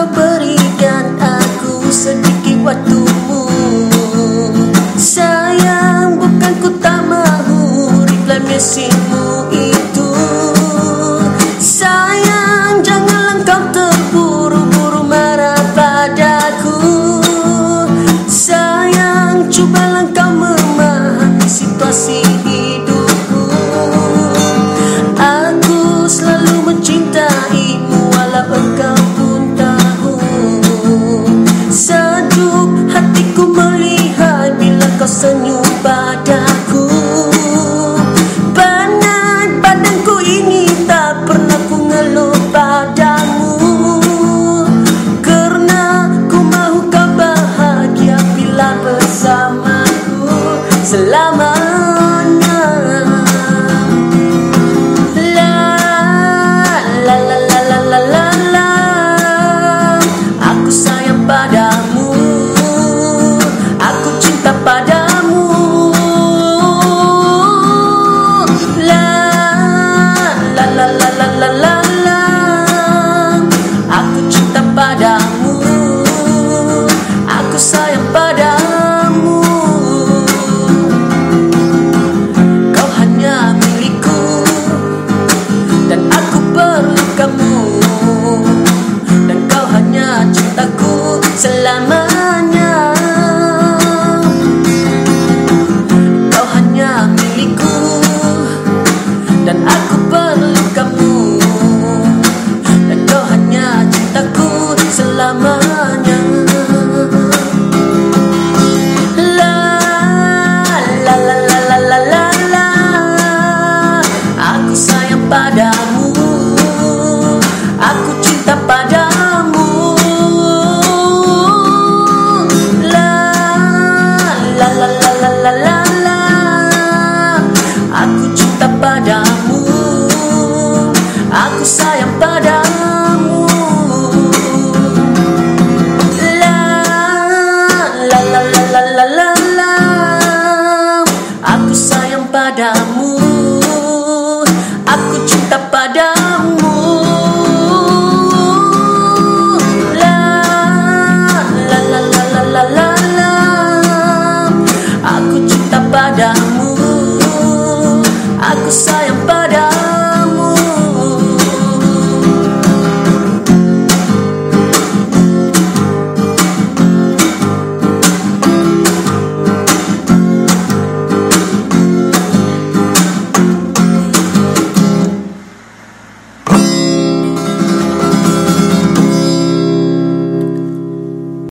kau berikan aku sedikit waktumu. Sayang bukan ku tak mahu reply mesin Senyum pada padamu Aku cinta padamu La la la la la la la. Aku cinta padamu Aku sayang padamu La la la la la la, la. Aku sayang padamu kepadamu Aku sayang